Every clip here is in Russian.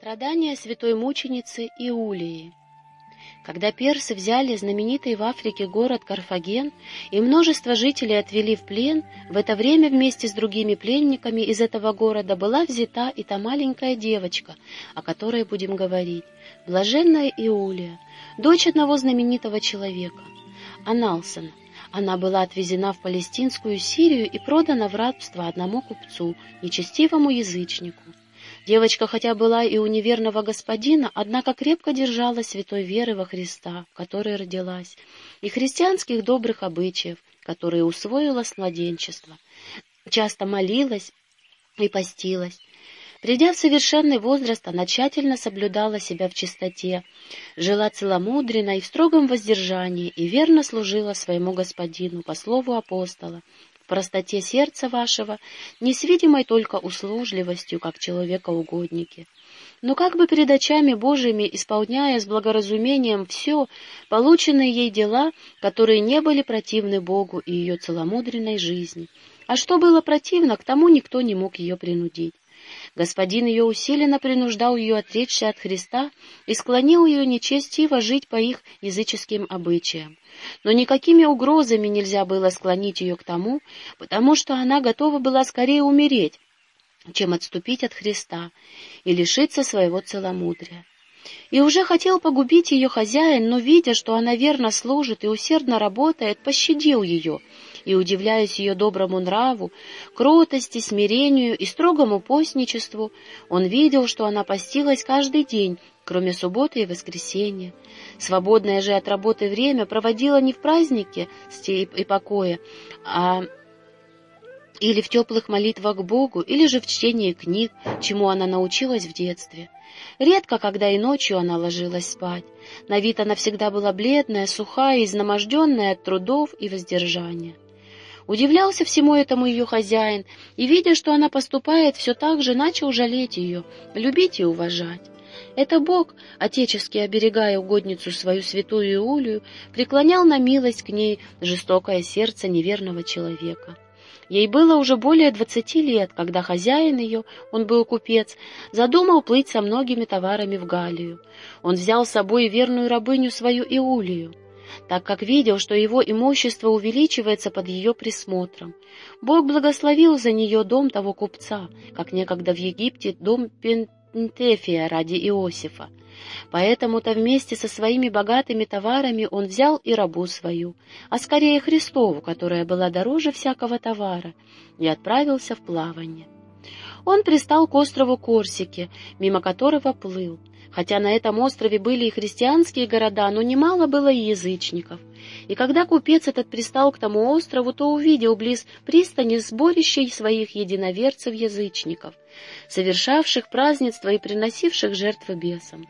Страдания святой мученицы Иулии Когда персы взяли знаменитый в Африке город Карфаген и множество жителей отвели в плен, в это время вместе с другими пленниками из этого города была взята и та маленькая девочка, о которой будем говорить, блаженная Иулия, дочь одного знаменитого человека, Аналсона. Она была отвезена в палестинскую Сирию и продана в рабство одному купцу, нечестивому язычнику. Девочка, хотя была и у неверного господина, однако крепко держала святой веры во Христа, в которой родилась, и христианских добрых обычаев, которые усвоила с младенчества. Часто молилась и постилась. Придя в совершенный возраст, она тщательно соблюдала себя в чистоте, жила целомудренно и в строгом воздержании, и верно служила своему господину по слову апостола, простоте сердца вашего, не с видимой только услужливостью, как человека-угодники. Но как бы перед очами Божьими, исполняя с благоразумением все, полученные ей дела, которые не были противны Богу и ее целомудренной жизни. А что было противно, к тому никто не мог ее принудить. Господин ее усиленно принуждал ее отречься от Христа и склонил ее нечестиво жить по их языческим обычаям. Но никакими угрозами нельзя было склонить ее к тому, потому что она готова была скорее умереть, чем отступить от Христа и лишиться своего целомудрия. И уже хотел погубить ее хозяин, но, видя, что она верно служит и усердно работает, пощадил ее — и, удивляясь ее доброму нраву, кротости, смирению и строгому постничеству, он видел, что она постилась каждый день, кроме субботы и воскресенья. Свободное же от работы время проводила не в празднике и покое, а или в теплых молитвах к Богу, или же в чтении книг, чему она научилась в детстве. Редко, когда и ночью она ложилась спать. На вид она всегда была бледная, сухая, изнеможденная от трудов и воздержания. Удивлялся всему этому ее хозяин, и, видя, что она поступает все так же, начал жалеть ее, любить и уважать. Это Бог, отечески оберегая угодницу свою святую Иулию, преклонял на милость к ней жестокое сердце неверного человека. Ей было уже более двадцати лет, когда хозяин ее, он был купец, задумал плыть со многими товарами в Галию. Он взял с собой верную рабыню свою Иулию так как видел, что его имущество увеличивается под ее присмотром. Бог благословил за нее дом того купца, как некогда в Египте дом Пентефия ради Иосифа. Поэтому-то вместе со своими богатыми товарами он взял и рабу свою, а скорее Христову, которая была дороже всякого товара, и отправился в плавание. Он пристал к острову Корсики, мимо которого плыл. Хотя на этом острове были и христианские города, но немало было и язычников. И когда купец этот пристал к тому острову, то увидел близ пристани сборище своих единоверцев-язычников, совершавших празднества и приносивших жертвы бесам.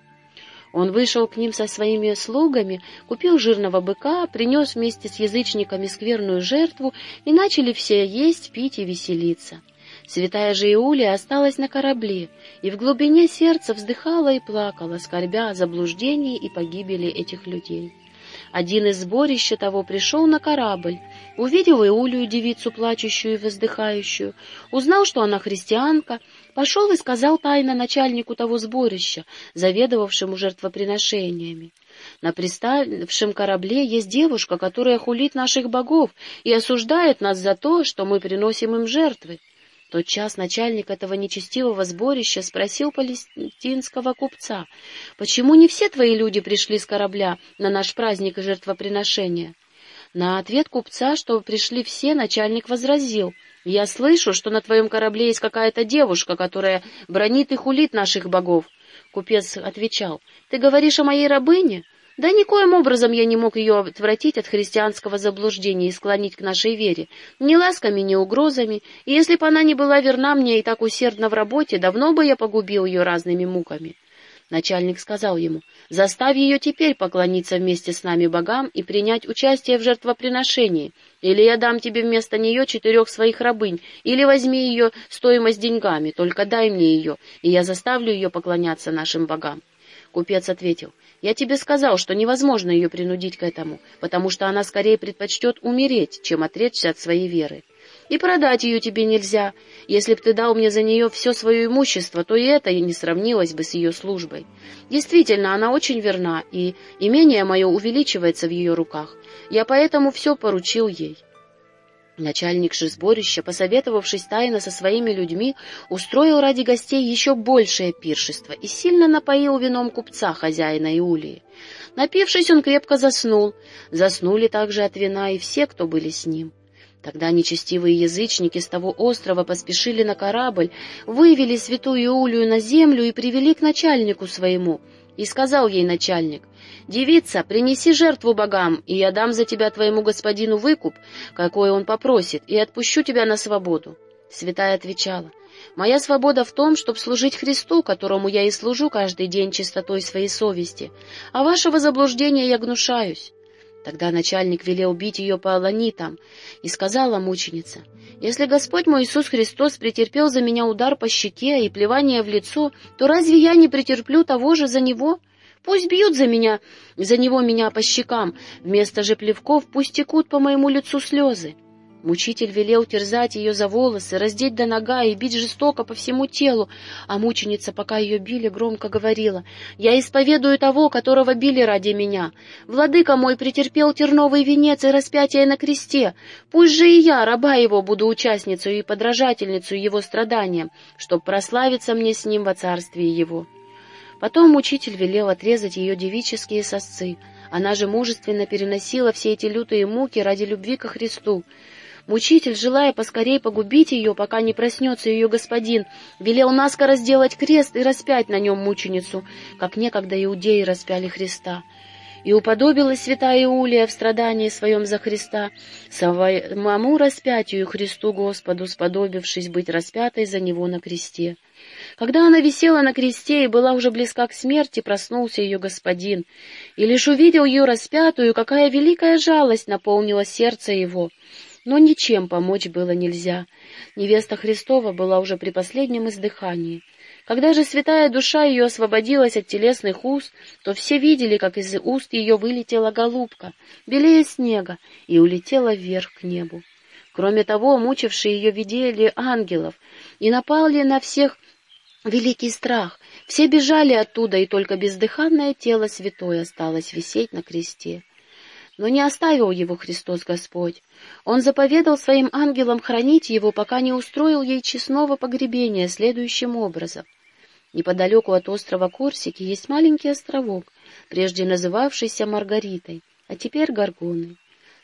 Он вышел к ним со своими слугами, купил жирного быка, принес вместе с язычниками скверную жертву, и начали все есть, пить и веселиться. Святая же Иулия осталась на корабле, и в глубине сердца вздыхала и плакала, скорбя о заблуждении и погибели этих людей. Один из сборища того пришел на корабль, увидел Иулию, девицу плачущую и воздыхающую, узнал, что она христианка, пошел и сказал тайно начальнику того сборища, заведовавшему жертвоприношениями. На приставшем корабле есть девушка, которая хулит наших богов и осуждает нас за то, что мы приносим им жертвы. Тот час начальник этого нечестивого сборища спросил палестинского купца, «Почему не все твои люди пришли с корабля на наш праздник и жертвоприношение?» На ответ купца, что пришли все, начальник возразил, «Я слышу, что на твоем корабле есть какая-то девушка, которая бронит и хулит наших богов». Купец отвечал, «Ты говоришь о моей рабыне?» Да никоим образом я не мог ее отвратить от христианского заблуждения и склонить к нашей вере, ни ласками, ни угрозами, и если бы она не была верна мне и так усердна в работе, давно бы я погубил ее разными муками. Начальник сказал ему, «Заставь ее теперь поклониться вместе с нами богам и принять участие в жертвоприношении, или я дам тебе вместо нее четырех своих рабынь, или возьми ее стоимость деньгами, только дай мне ее, и я заставлю ее поклоняться нашим богам». Купец ответил, «Я тебе сказал, что невозможно ее принудить к этому, потому что она скорее предпочтет умереть, чем отречься от своей веры». и продать ее тебе нельзя. Если б ты дал мне за нее все свое имущество, то и это не сравнилось бы с ее службой. Действительно, она очень верна, и имение мое увеличивается в ее руках. Я поэтому все поручил ей». Начальник же сборища, посоветовавшись тайно со своими людьми, устроил ради гостей еще большее пиршество и сильно напоил вином купца, хозяина Иулии. Напившись, он крепко заснул. Заснули также от вина и все, кто были с ним. Тогда нечестивые язычники с того острова поспешили на корабль, вывели святую Иулию на землю и привели к начальнику своему. И сказал ей начальник, «Девица, принеси жертву богам, и я дам за тебя твоему господину выкуп, какой он попросит, и отпущу тебя на свободу». Святая отвечала, «Моя свобода в том, чтобы служить Христу, которому я и служу каждый день чистотой своей совести, а вашего заблуждения я гнушаюсь». Тогда начальник велел бить ее по аланитам, и сказала мученица, «Если Господь мой Иисус Христос претерпел за меня удар по щеке и плевание в лицо, то разве я не претерплю того же за него?» Пусть бьют за меня, за него меня по щекам, вместо же плевков пусть текут по моему лицу слезы. Мучитель велел терзать ее за волосы, раздеть до нога и бить жестоко по всему телу, а мученица, пока ее били, громко говорила, «Я исповедую того, которого били ради меня. Владыка мой претерпел терновый венец и распятие на кресте. Пусть же и я, раба его, буду участницей и подражательницей его страданиям, чтоб прославиться мне с ним во царстве его». Потом учитель велел отрезать ее девические сосцы. Она же мужественно переносила все эти лютые муки ради любви ко Христу. Мучитель, желая поскорей погубить ее, пока не проснется ее господин, велел наскоро сделать крест и распять на нем мученицу, как некогда иудеи распяли Христа. И уподобилась святая Иулия в страдании своем за Христа, самому распятию Христу Господу, сподобившись быть распятой за Него на кресте. Когда она висела на кресте и была уже близка к смерти, проснулся ее господин, и лишь увидел ее распятую, какая великая жалость наполнила сердце его. Но ничем помочь было нельзя. Невеста Христова была уже при последнем издыхании. Когда же святая душа ее освободилась от телесных уст, то все видели, как из уст ее вылетела голубка, белее снега, и улетела вверх к небу. Кроме того, мучившие ее видели ангелов, и напали на всех великий страх. Все бежали оттуда, и только бездыханное тело святое осталось висеть на кресте. Но не оставил его Христос Господь. Он заповедал своим ангелам хранить его, пока не устроил ей честного погребения следующим образом. Неподалеку от острова Корсики есть маленький островок, прежде называвшийся Маргаритой, а теперь Гаргоной.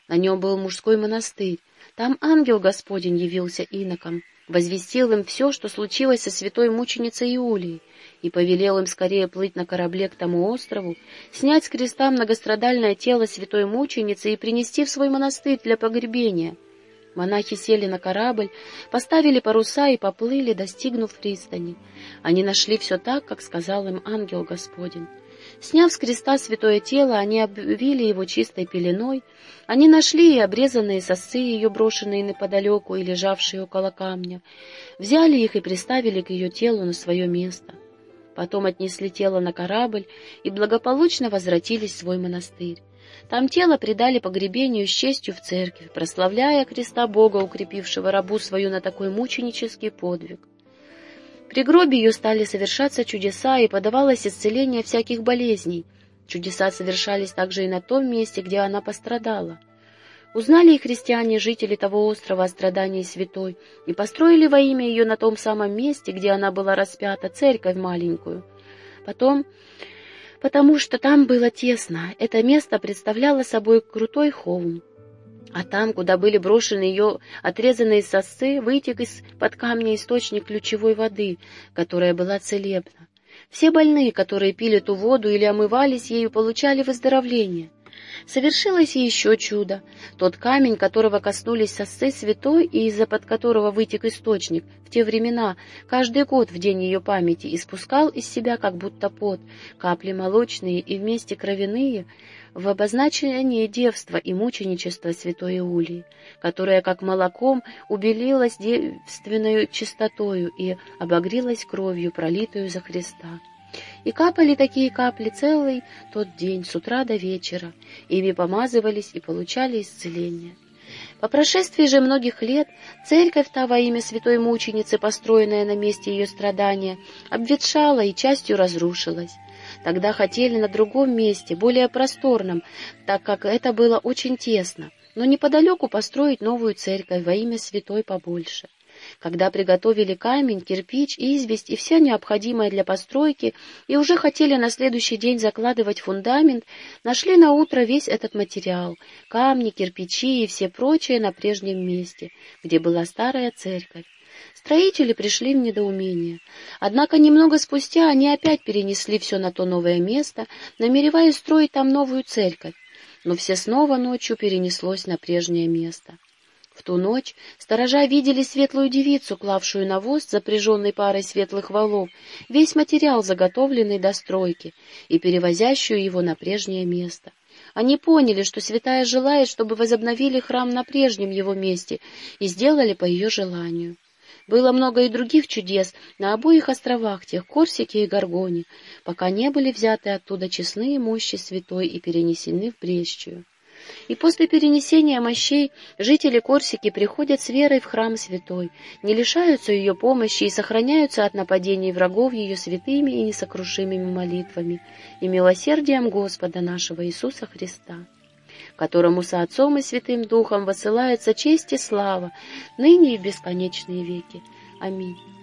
На нем был мужской монастырь. Там ангел Господень явился инокам, возвестил им все, что случилось со святой мученицей Иулией, и повелел им скорее плыть на корабле к тому острову, снять с креста многострадальное тело святой мученицы и принести в свой монастырь для погребения. Монахи сели на корабль, поставили паруса и поплыли, достигнув пристани. Они нашли все так, как сказал им ангел Господень. Сняв с креста святое тело, они обвили его чистой пеленой. Они нашли и обрезанные сосцы ее, брошенные неподалеку и лежавшие около камня. Взяли их и приставили к ее телу на свое место. Потом отнесли тело на корабль и благополучно возвратились в свой монастырь. Там тело предали погребению с честью в церкви, прославляя креста Бога, укрепившего рабу свою на такой мученический подвиг. При гробе ее стали совершаться чудеса, и подавалось исцеление всяких болезней. Чудеса совершались также и на том месте, где она пострадала. Узнали и христиане, жители того острова о страдании святой, и построили во имя ее на том самом месте, где она была распята, церковь маленькую. Потом, потому что там было тесно, это место представляло собой крутой холм. А там, куда были брошены ее отрезанные сосцы, вытек из-под камня источник ключевой воды, которая была целебна. Все больные, которые пили ту воду или омывались ею, получали выздоровление. Совершилось и еще чудо. Тот камень, которого коснулись сосцы святой и из-за под которого вытек источник, в те времена, каждый год в день ее памяти испускал из себя как будто пот, капли молочные и вместе кровяные, в обозначении девства и мученичества святой Иулии, которая, как молоком, убелилась девственную чистотою и обогрелась кровью, пролитую за Христа. И капали такие капли целый тот день, с утра до вечера, ими помазывались и получали исцеление. По прошествии же многих лет церковь та во имя святой мученицы, построенная на месте ее страдания, обветшала и частью разрушилась. Тогда хотели на другом месте, более просторном, так как это было очень тесно, но неподалеку построить новую церковь во имя святой побольше. Когда приготовили камень, кирпич, известь и все необходимое для постройки, и уже хотели на следующий день закладывать фундамент, нашли на утро весь этот материал — камни, кирпичи и все прочее на прежнем месте, где была старая церковь. Строители пришли в недоумение. Однако немного спустя они опять перенесли все на то новое место, намереваясь строить там новую церковь. Но все снова ночью перенеслось на прежнее место. В ту ночь сторожа видели светлую девицу, клавшую на воз, запряженной парой светлых валов, весь материал, заготовленный до стройки, и перевозящую его на прежнее место. Они поняли, что святая желает, чтобы возобновили храм на прежнем его месте, и сделали по ее желанию. Было много и других чудес на обоих островах, тех Корсике и Гаргоне, пока не были взяты оттуда честные мощи святой и перенесены в Брещию. И после перенесения мощей жители Корсики приходят с верой в храм святой, не лишаются ее помощи и сохраняются от нападений врагов ее святыми и несокрушимыми молитвами и милосердием Господа нашего Иисуса Христа которому со Отцом и Святым Духом высылается честь и слава, ныне и в бесконечные веки. Аминь.